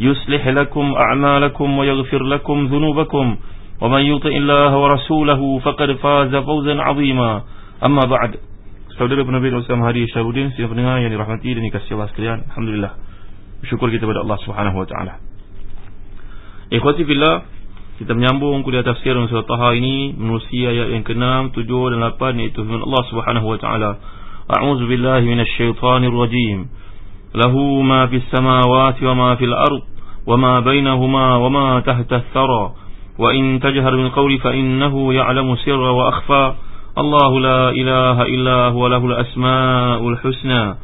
يصلح لكم أعمالكم ويغفر لكم ذنوبكم ومن يطع الله ورسوله فقد فاز فوزا عظيما أما بعد Saudara penerbit Ustaz Mahdi Syarudin Setiap pendengar yang dirahmati dan dikasih Allah sekalian Alhamdulillah Bersyukur kita kepada Allah Subhanahu Wa Taala. Ikhwati fillah Kita menyambung kuliah tafsir dalam surah Taha ini Menerusi ayat yang ke-6, 7 dan 8 Iaitu firman Allah Subhanahu Wa Taala. A'udzu billahi minasy syaithanir rajim Lahu ma fis samawati wa ma fil ard Thara Wa in tajhar bil qawli fa innahu ya'lamu sirra wa akhfa Allah la ilaha illa huwa lahul asmaul husna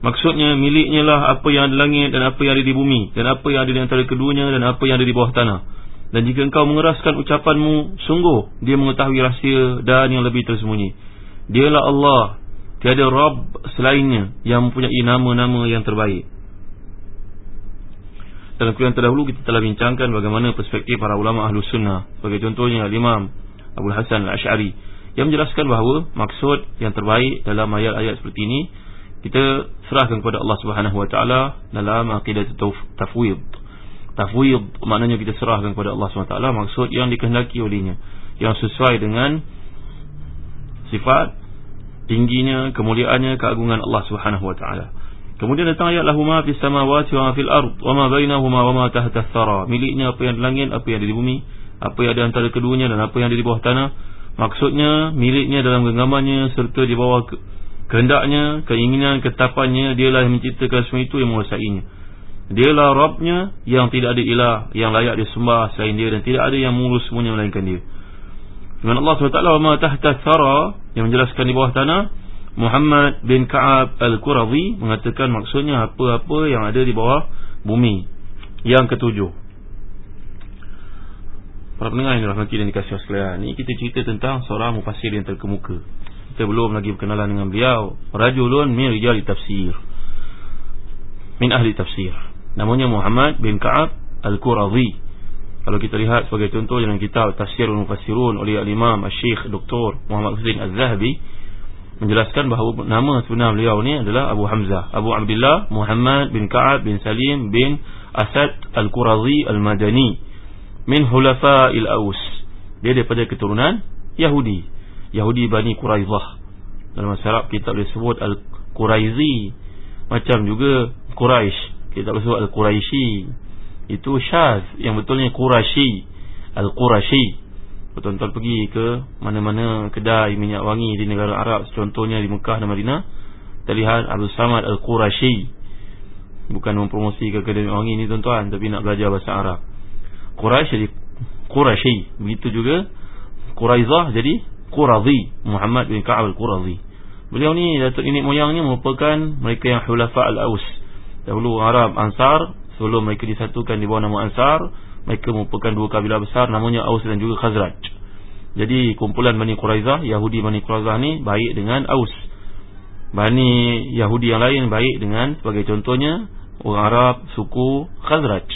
Maksudnya miliknya lah apa yang ada di langit dan apa yang ada di bumi Dan apa yang ada di antara keduanya dan apa yang ada di bawah tanah. Dan jika engkau mengeraskan ucapanmu Sungguh dia mengetahui rahsia dan yang lebih tersembunyi. Dialah Allah Tiada Rabb selainnya yang mempunyai nama-nama yang terbaik Dalam kuliah terdahulu kita telah bincangkan bagaimana perspektif para ulama ahlu sunnah. Sebagai contohnya Imam Abu Hasan al-Ash'ari. Yang menjelaskan bahawa maksud yang terbaik dalam ayat-ayat seperti ini Kita serahkan kepada Allah Taala dalam akidah tafwid. Tafwid maknanya kita serahkan kepada Allah Taala Maksud yang dikehendaki olehnya Yang sesuai dengan sifat tingginya, kemuliaannya, keagungan Allah Taala. Kemudian datang ayat lahu ma fis samawati wa fil ard wa ma bainahuma wa ma tahta thara. Miliknya apa yang di langit, apa yang ada di bumi, apa yang ada antara keduanya dan apa yang ada di bawah tanah. Maksudnya miliknya dalam genggamannya serta di bawah ke kehendaknya, keinginan, ketapannya, dialah yang menciptakan semua itu yang menguasainya. Dialah Rabbnya yang tidak ada ilah yang layak disembah selain dia dan tidak ada yang mengurus semuanya melainkan dia. Dengan Allah SWT wa ma tahta thara yang menjelaskan di bawah tanah Muhammad bin Ka'ab Al-Quradhi mengatakan maksudnya apa-apa yang ada di bawah bumi. Yang ketujuh. Para pendengar yang dirahmati dan dikasih sekalian ini kita cerita tentang seorang mufassir yang terkemuka. Kita belum lagi berkenalan dengan beliau. Rajulun min rijal tafsir. Min ahli tafsir. Namanya Muhammad bin Ka'ab Al-Quradhi kalau kita lihat sebagai contoh dalam kitab Tafsirul Mufassirun oleh Al-Imam Al-Syeikh Dr. Muhammad Hussein Az-Zahabi menjelaskan bahawa nama sebenar beliau ni adalah Abu Hamzah. Abu Abdullah Muhammad bin Ka'ab bin Salim bin Asad Al-Qurazi Al-Madani min Hulafa'il Aus. Dia daripada keturunan Yahudi. Yahudi Bani Quraizah. Dalam masyarakat kita boleh sebut Al-Quraizi. Macam juga Quraisy kita boleh sebut Al-Quraishi. Itu Syaz yang betulnya Qurashi. Al-Qurashi Betul-betul pergi ke mana-mana kedai minyak wangi di negara Arab Contohnya di Mekah dan Madinah Kita lihat Abdul Samad Al-Qurashi. Bukan mempromosi ke kedai minyak wangi ni tuan-tuan Tapi nak belajar bahasa Arab. Qurash jadi Qurashi. Begitu juga Quraizah jadi Qurazi. Muhammad bin Ka'ab Al-Qurazi. Beliau ni Datuk Nenek moyangnya merupakan Mereka yang Hulafa Al-Aus. Dahulu Arab Ansar sebelum mereka disatukan di bawah nama Ansar mereka merupakan dua kabilah besar namanya Aus dan juga Khazraj. Jadi kumpulan Bani Quraizah Yahudi Bani Quraizah ni baik dengan Aus. Bani Yahudi yang lain baik dengan sebagai contohnya orang Arab suku Khazraj.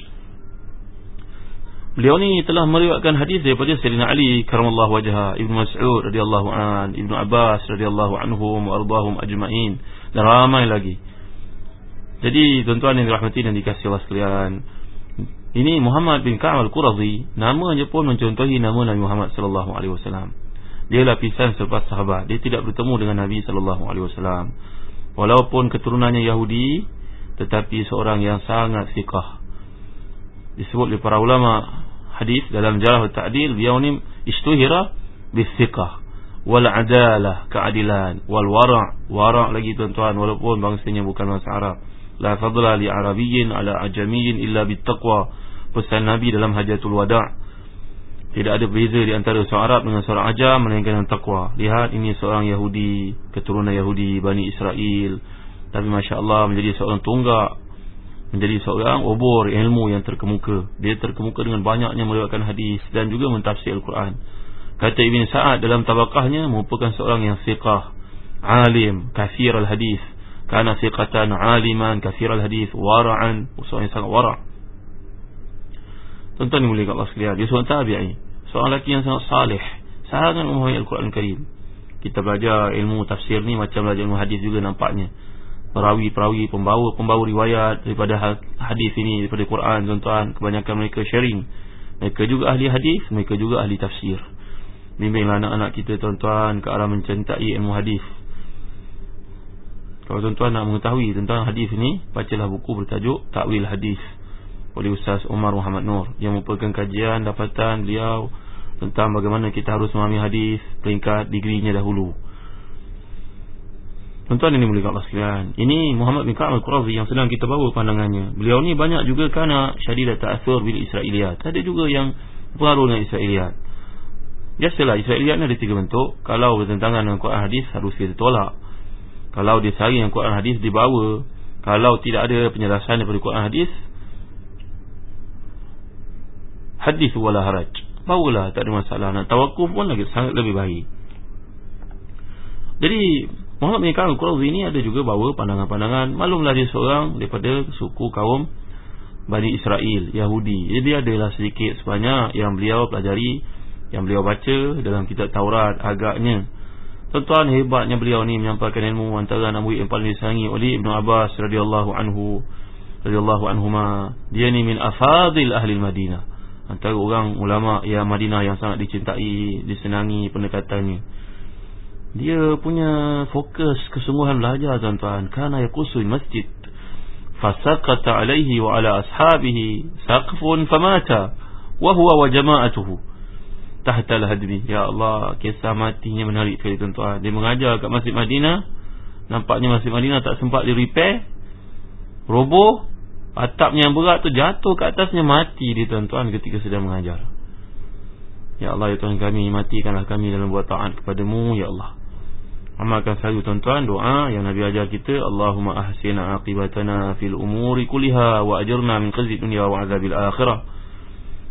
Beliau ni telah meriwayatkan hadis daripada Sayyidina Ali karamallahu wajha, Ibnu Mas'ud radhiyallahu an, Ibnu Abbas radhiyallahu anhum wa ardahum ajma'in. Dan ramai lagi. Jadi tuan-tuan yang dirahmati dan dikasihi Allah sekalian Ini Muhammad bin Ka'ab al-Qurazi. Namanya pun mencontohi nama Nabi Muhammad sallallahu alaihi wasallam. Dia lapisan selepas sahabat. Dia tidak bertemu dengan Nabi sallallahu alaihi wasallam. Walaupun keturunannya Yahudi Tetapi seorang yang sangat sikah Disebut oleh para ulama hadis dalam jarah ta'dil beliau ni istuhira bisiqah wal adalah keadilan. Wal wara' wara' lagi tuan-tuan walaupun bangsanya bukan bangsa Arab la fadla li arabiyyin ala ajamiyyin illa bittaqwa pesan nabi dalam hajatul wada' tidak ada beza di antara seorang Arab dengan seorang ajam melainkan dengan takwa lihat ini seorang Yahudi keturunan Yahudi Bani Israel tapi masya-Allah menjadi seorang tunggak menjadi seorang obor ilmu yang terkemuka. Dia terkemuka dengan banyaknya meriwayatkan hadis dan juga mentafsir Al-Quran. Kata Ibn Sa'ad dalam tabaqahnya merupakan seorang yang siqah, alim, kafir al-hadis. Kana siqatan aliman, kafir al-hadis, wara'an, yang sangat wara'. Tuan-tuan ni boleh kat Allah sekalian. Dia seorang tabi'i. Seorang lelaki yang sangat salih. Sangat memahami Al-Quran Karim. Kita belajar ilmu tafsir ni macam belajar ilmu hadis juga nampaknya perawi-perawi pembawa-pembawa riwayat daripada hadis ini daripada Quran tuan-tuan kebanyakan mereka sharing mereka juga ahli hadis mereka juga ahli tafsir bimbinglah anak-anak kita tuan-tuan ke arah mencintai ilmu hadis kalau tuan-tuan nak mengetahui tentang hadis ini bacalah buku bertajuk Takwil Hadis oleh Ustaz Umar Muhammad Nur yang merupakan kajian dapatan beliau tentang bagaimana kita harus memahami hadis peringkat digrinya dahulu. Tuan-tuan ini mulia Allah sekalian. Ini Muhammad bin Ka'al Al-Qurazi yang sedang kita bawa pandangannya. Beliau ni banyak juga kerana syadidah ta'athur bil Israeliyat Ada juga yang pengaruh dengan Israeliyat Biasalah Israeliyat ni ada tiga bentuk. Kalau bertentangan dengan Quran Hadis harus kita tolak Kalau dia sari dengan Quran Hadis dibawa Kalau tidak ada penjelasan daripada Quran Hadis Hadis wala haraj. Bawalah tak ada masalah. Nak tawakuf pun lagi sangat lebih baik. Jadi Muhammad bin Ka'ab Al-Qurazi ini ada juga bawa pandangan-pandangan. Malumlah dia seorang daripada suku kaum Bani Israel, Yahudi. Jadi adalah sedikit sebanyak yang beliau pelajari Yang beliau baca dalam kitab Taurat agaknya Tuan-tuan hebatnya beliau ni menyampaikan ilmu Antara nama yang paling disangi oleh Ibn Abbas radhiyallahu anhu radhiyallahu anhuma. Dia ni min afadil ahli Madinah. Antara orang ulama yang Madinah yang sangat dicintai Disenangi pendekatannya. Dia punya fokus kesungguhan belajar tuan-tuan. Kana yakusul masjid Fasaqata alaihi wa ala ashabihi Saqfun famata Wahuwa wa jama'atuhu Tahta lahadmi Ya Allah Kisah matinya menarik sekali tuan-tuan. Dia mengajar kat Masjid Madinah. Nampaknya Masjid Madinah tak sempat di repair. Roboh. Atapnya yang berat tu jatuh ke atasnya Mati dia tuan-tuan ketika sedang mengajar. Ya Allah ya Tuhan kami Matikanlah kami dalam buat taat kepadamu Ya Allah. Amalkan selalu tuan-tuan doa yang Nabi ajar kita. Allahumma ahsina aqibatana fil umuri kuliha wa ajirna min qazid dunia wa azabil akhirah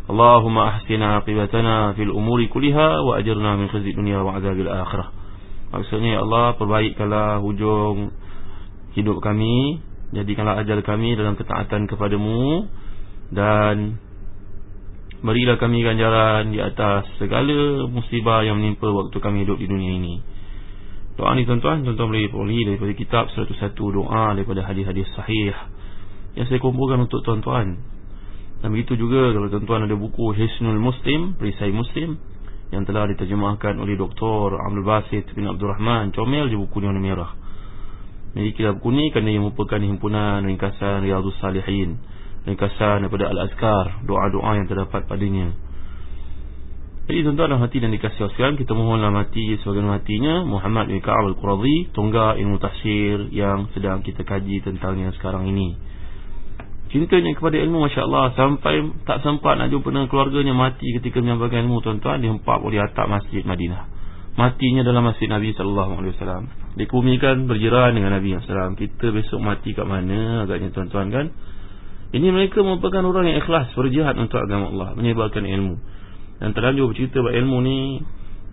Aqibatana fil umuri kuliha wa ajirna min qazid dunia wa azabil akhirah. Maksudnya ya Allah perbaikkanlah hujung hidup kami Jadikanlah ajal kami dalam ketaatan kepadamu Dan Berilah kami ganjaran di atas segala musibah yang menimpa waktu kami hidup di dunia ini. Doa ni tuan-tuan Tuan-tuan boleh peroleh daripada kitab 101 doa Daripada hadis-hadis sahih Yang saya kumpulkan untuk tuan-tuan Dan begitu juga Kalau tuan-tuan ada buku Hisnul Muslim Perisai Muslim Yang telah diterjemahkan oleh Dr. Abdul Basit bin Abdul Rahman Comel di buku ni warna merah kita buku ni Kerana ia merupakan himpunan Ringkasan Riyadus Salihin Ringkasan daripada Al-Azkar Doa-doa yang terdapat padanya jadi tuan-tuan dalam hati dan dikasih sekalian Kita mohonlah mati sebagai matinya Muhammad bin Ka'ab al-Quradhi Tonggak ilmu tafsir yang sedang kita kaji tentangnya sekarang ini Cintanya kepada ilmu Masya Allah Sampai tak sempat nak jumpa dengan keluarganya Mati ketika menyampaikan ilmu tuan-tuan Dihempap oleh atap masjid Madinah. Matinya dalam masjid Nabi SAW Dikumikan berjiran dengan Nabi SAW Kita besok mati kat mana agaknya tuan-tuan kan? Ini mereka merupakan orang yang ikhlas Berjihad untuk agama Allah Menyebarkan ilmu. Dan terlanjur bercerita bahawa ilmu ni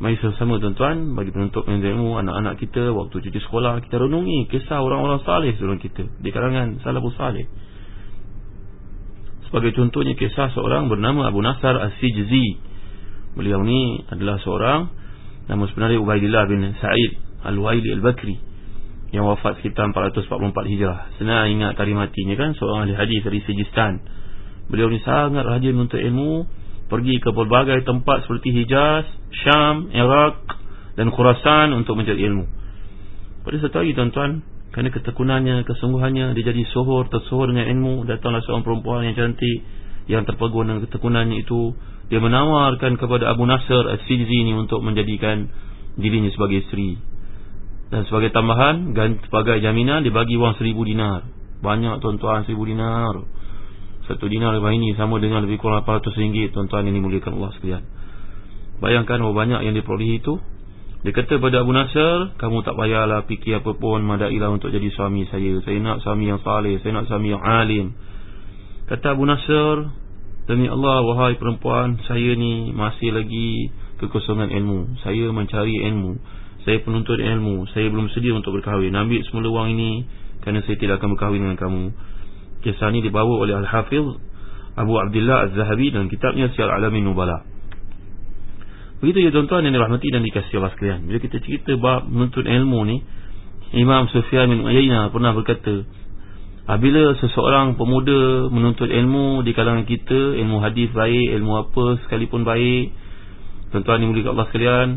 Mari sama-sama tuan-tuan Bagi penuntut ilmu Anak-anak kita Waktu cuti sekolah Kita renungi Kisah orang-orang salih Sebelum kita. Di kalangan Salafus salih Sebagai contohnya Kisah seorang bernama Abu Nasar As-Sijzi Beliau ni adalah seorang Nama sebenarnya Ubaidillah bin Sa'id Al-Waili Al-Bakri Yang wafat sekitar 444 Hijrah. Senang ingat tarikh matinya kan Seorang ahli hadis dari Sijistan. Beliau ni sangat rajin untuk ilmu pergi ke berbagai tempat seperti Hijaz, Syam, Iraq dan Khurasan untuk mencari ilmu. Pada satu hari tuan-tuan, kerana ketekunannya, kesungguhannya, dia jadi sohor, tersohor dengan ilmu, datanglah seorang perempuan yang cantik yang terpegun dengan ketekunannya itu. Dia menawarkan kepada Abu Nasr As-Sijzi ini untuk menjadikan dirinya sebagai isteri. Dan sebagai tambahan sebagai jaminan dia bagi wang seribu dinar. Banyak tuan-tuan seribu dinar. Satu dinar lebih ini sama dengan lebih kurang 800 ringgit tuan-tuan ini muliakan Allah sekalian. Bayangkan berapa banyak yang diperolehi itu dia kata pada Abu Nasr kamu tak payahlah fikir apa pun madailah untuk jadi suami saya. Saya nak suami yang saleh saya nak suami yang alim. Kata Abu Nasr Demi Allah wahai perempuan Saya ni masih lagi Kekosongan ilmu. Saya mencari ilmu. Saya penuntut ilmu. Saya belum sedia untuk berkahwin. Ambil semula wang ini Kerana saya tidak akan berkahwin dengan kamu. Kisah ini dibawa oleh Al-Hafiz Abu Abdullah Az-Zahabi Dalam kitabnya Sial Alamin Nubala Begitu ya tuan-tuan yang dirahmati dan dikasih Allah sekalian Bila kita cerita bab menuntut ilmu ni Imam Sufyan bin Uyainah pernah berkata Apabila seseorang pemuda menuntut ilmu di kalangan kita, ilmu hadis baik, ilmu apa sekalipun baik, tuan-tuan yang mulia Allah sekalian,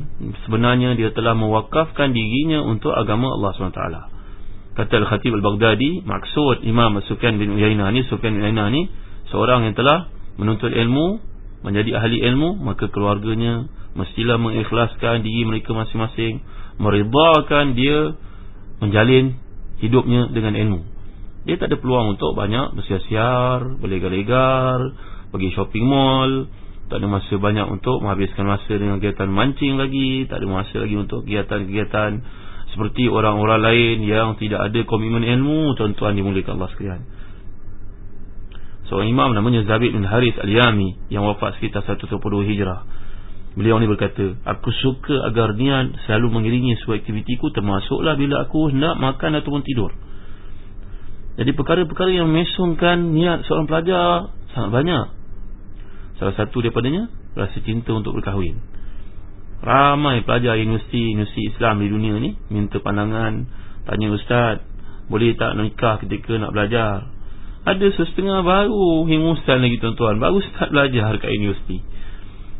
sebenarnya dia telah mewakafkan dirinya untuk agama Allah SWT. Kata Al-Khatib Al-Baghdadi, maksud Imam Sufyan bin Uyainah ni, Sufyan bin Uyainah ni, seorang yang telah menuntut ilmu, menjadi ahli ilmu, maka keluarganya mestilah mengikhlaskan diri mereka masing-masing, meridhakan dia menjalin hidupnya dengan ilmu. Dia tak ada peluang untuk banyak bersiar-siar, berlegar-legar, pergi shopping mall. Tak ada masa banyak untuk menghabiskan masa dengan kegiatan mancing lagi. Tak ada masa lagi untuk kegiatan-kegiatan seperti orang-orang lain yang tidak ada komitmen ilmu. Tuan-tuan Allah sekalian. Seorang imam namanya Zabid bin Haris Al-Yami yang wafat sekitar 110 Hijrah. Beliau ni berkata, aku suka agar niat selalu mengiringi sebuah aktivitiku termasuklah bila aku nak makan ataupun tidur. Jadi perkara-perkara yang mesungkan niat seorang pelajar sangat banyak. Salah satu daripadanya rasa cinta untuk berkahwin. Ramai pelajar universiti-universiti Islam di dunia ni minta pandangan, tanya ustaz, boleh tak nikah ketika nak belajar? Ada setengah baru hingusan lagi tuan-tuan, baru start belajar kat universiti.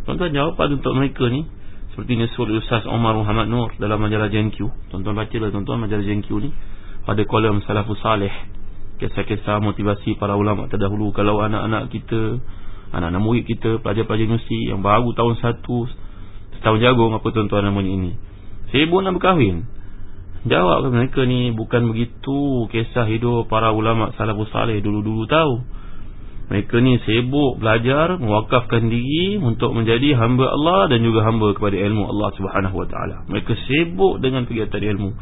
Tuan-tuan jawapan untuk mereka ni. Seperti Nesul Ustaz Omar Muhammad Nur dalam majalah JNQ. Tuan-tuan bacalah tuan-tuan majalah JNQ ni. Pada kolom Salafus Saleh kisah-kisah motivasi para ulama terdahulu. Kalau anak-anak kita anak-anak murid kita pelajar-pelajar universiti yang baru tahun satu setahun jagung apa tuan-tuan namanya ini? Sibuk nak berkahwin. Jawab mereka ni bukan begitu kisah hidup para ulama salafus salih dulu-dulu tahu mereka ni sibuk belajar mewakafkan diri untuk menjadi hamba Allah dan juga hamba kepada ilmu Allah Subhanahu wa taala. Mereka sibuk dengan kegiatan ilmu.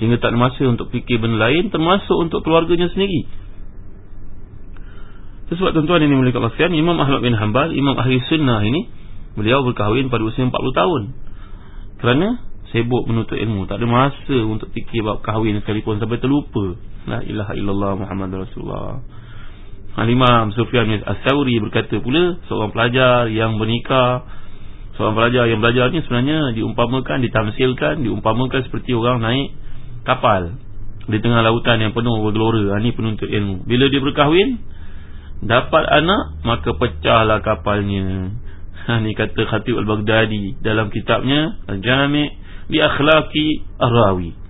Sehingga tak ada masa untuk fikir benda lain Termasuk untuk keluarganya sendiri. Sebab tuan-tuan ini mulai kawasan Imam Ahmad bin Hanbal Imam Ahli Sunnah ini Beliau berkahwin pada usia 40 tahun. Kerana sibuk menuntut ilmu. Tak ada masa untuk fikir bab kahwin sekalipun Sampai terlupa. La ilaha illallah Muhammad Rasulullah Al-Imam Sufyan As-Sawri berkata pula Seorang pelajar yang bernikah Seorang pelajar yang belajar ni sebenarnya Diumpamakan, ditamsilkan Diumpamakan seperti orang naik kapal di tengah lautan yang penuh bergelora. Ini ha, penuntut ilmu. Bila dia berkahwin, dapat anak, maka pecahlah kapalnya. Ini ha, kata Khatib Al-Baghdadi dalam kitabnya Al-Jami' Bi Akhlaqi Ar-Rawi.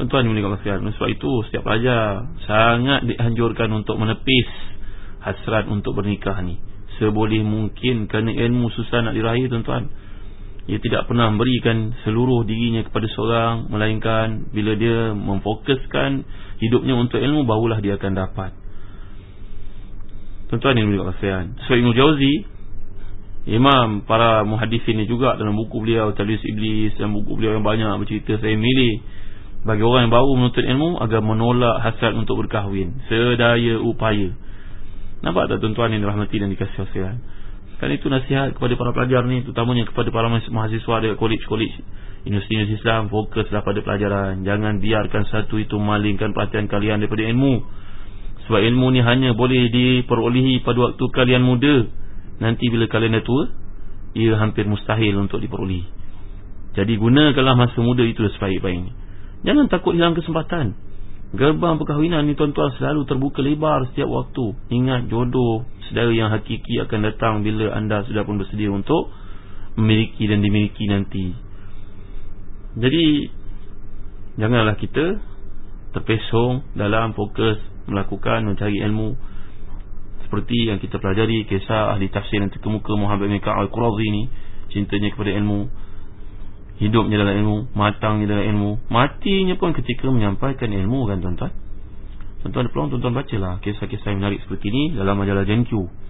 Tuan-tuan yang menikah Sebab itu setiap pelajar sangat dianjurkan untuk menepis hasrat untuk bernikah ni. Seboleh mungkin kerana ilmu susah nak diraih tuan-tuan. Ia tidak pernah memberikan seluruh dirinya kepada seorang Melainkan bila dia memfokuskan hidupnya untuk ilmu Barulah dia akan dapat Tuan-tuan yang berkata kasihan So Ibn Jauzi Imam para muhadis ini juga dalam buku beliau Talis Iblis dan buku beliau yang banyak bercerita Saya milih bagi orang yang baru menuntut ilmu Agar menolak hasrat untuk berkahwin. Sedaya upaya. Nampak tak tuan-tuan yang dirahmati dan dikasih kasihan Kan itu nasihat kepada para pelajar ni Terutamanya kepada para mahasiswa di kolej-kolej Universiti Islam Fokuslah pada pelajaran. Jangan biarkan satu itu malingkan perhatian kalian daripada ilmu. Sebab ilmu ni hanya boleh diperolehi pada waktu kalian muda. Nanti bila kalian dah tua Ia hampir mustahil untuk diperolehi. Jadi gunakanlah masa muda itu sebaik-baiknya Jangan takut hilang kesempatan. Gerbang perkahwinan ni tuan-tuan selalu terbuka lebar setiap waktu. Ingat jodoh Sedara yang hakiki akan datang bila anda sudah pun bersedia untuk Memiliki dan dimiliki nanti. Jadi Janganlah kita Terpesong dalam fokus Melakukan mencari ilmu. Seperti yang kita pelajari kisah ahli tafsir yang terkemuka Muhammad bin Ka'al Qurazi ini cintanya kepada ilmu hidupnya dalam ilmu matangnya dalam ilmu. Matinya pun ketika menyampaikan ilmu kan tuan-tuan? Tuan-tuan ada peluang tuan-tuan bacalah kisah-kisah yang menarik seperti ini dalam majalah JenQ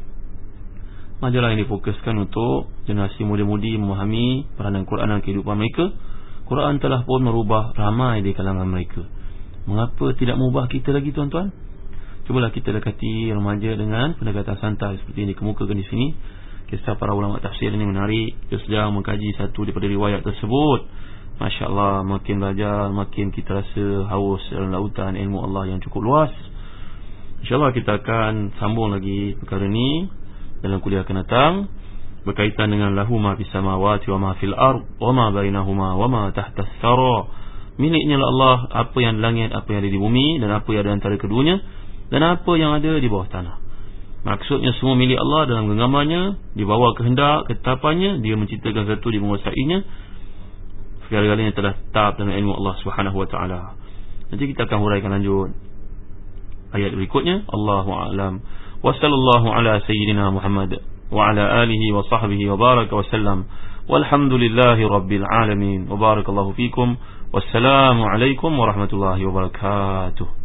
majalah yang difokuskan untuk generasi muda-mudi memahami peranan Quran dalam kehidupan mereka. Quran telah pun merubah ramai di kalangan mereka. Mengapa tidak mengubah kita lagi tuan-tuan? Cubalah kita dekati remaja dengan pendekatan santai seperti yang dikemukakan di sini. Kisah para ulama tafsir ini menarik. Sedang mengkaji satu daripada riwayat tersebut. Masya Allah, makin belajar, makin kita rasa haus dalam lautan ilmu Allah yang cukup luas. InsyaAllah kita akan sambung lagi perkara ini dalam kuliah akan datang. Berkaitan dengan lahu ma fis samawati wa ma fil ard wa ma bainahuma wa ma tahta as-sara. Miliknya Allah apa yang di langit, apa yang ada di bumi dan apa yang ada antara keduanya dan apa yang ada di bawah tanah. Maksudnya semua milik Allah dalam genggamannya, dibawa kehendak, ketetapannya, dia menciptakan satu, dia menguasainya. Segala-galanya telah tetap dalam ilmu Allah taala. Nanti kita akan huraikan lanjut ayat berikutnya. Allahu a'lam. Wa sallallahu ala sayyidina Muhammad wa ala alihi wa sahbihi wa baraka wa sallam. Walhamdulillahi rabbil alamin. Wa barakallahu fikum. Wassalamu alaikum warahmatullahi wabarakatuh.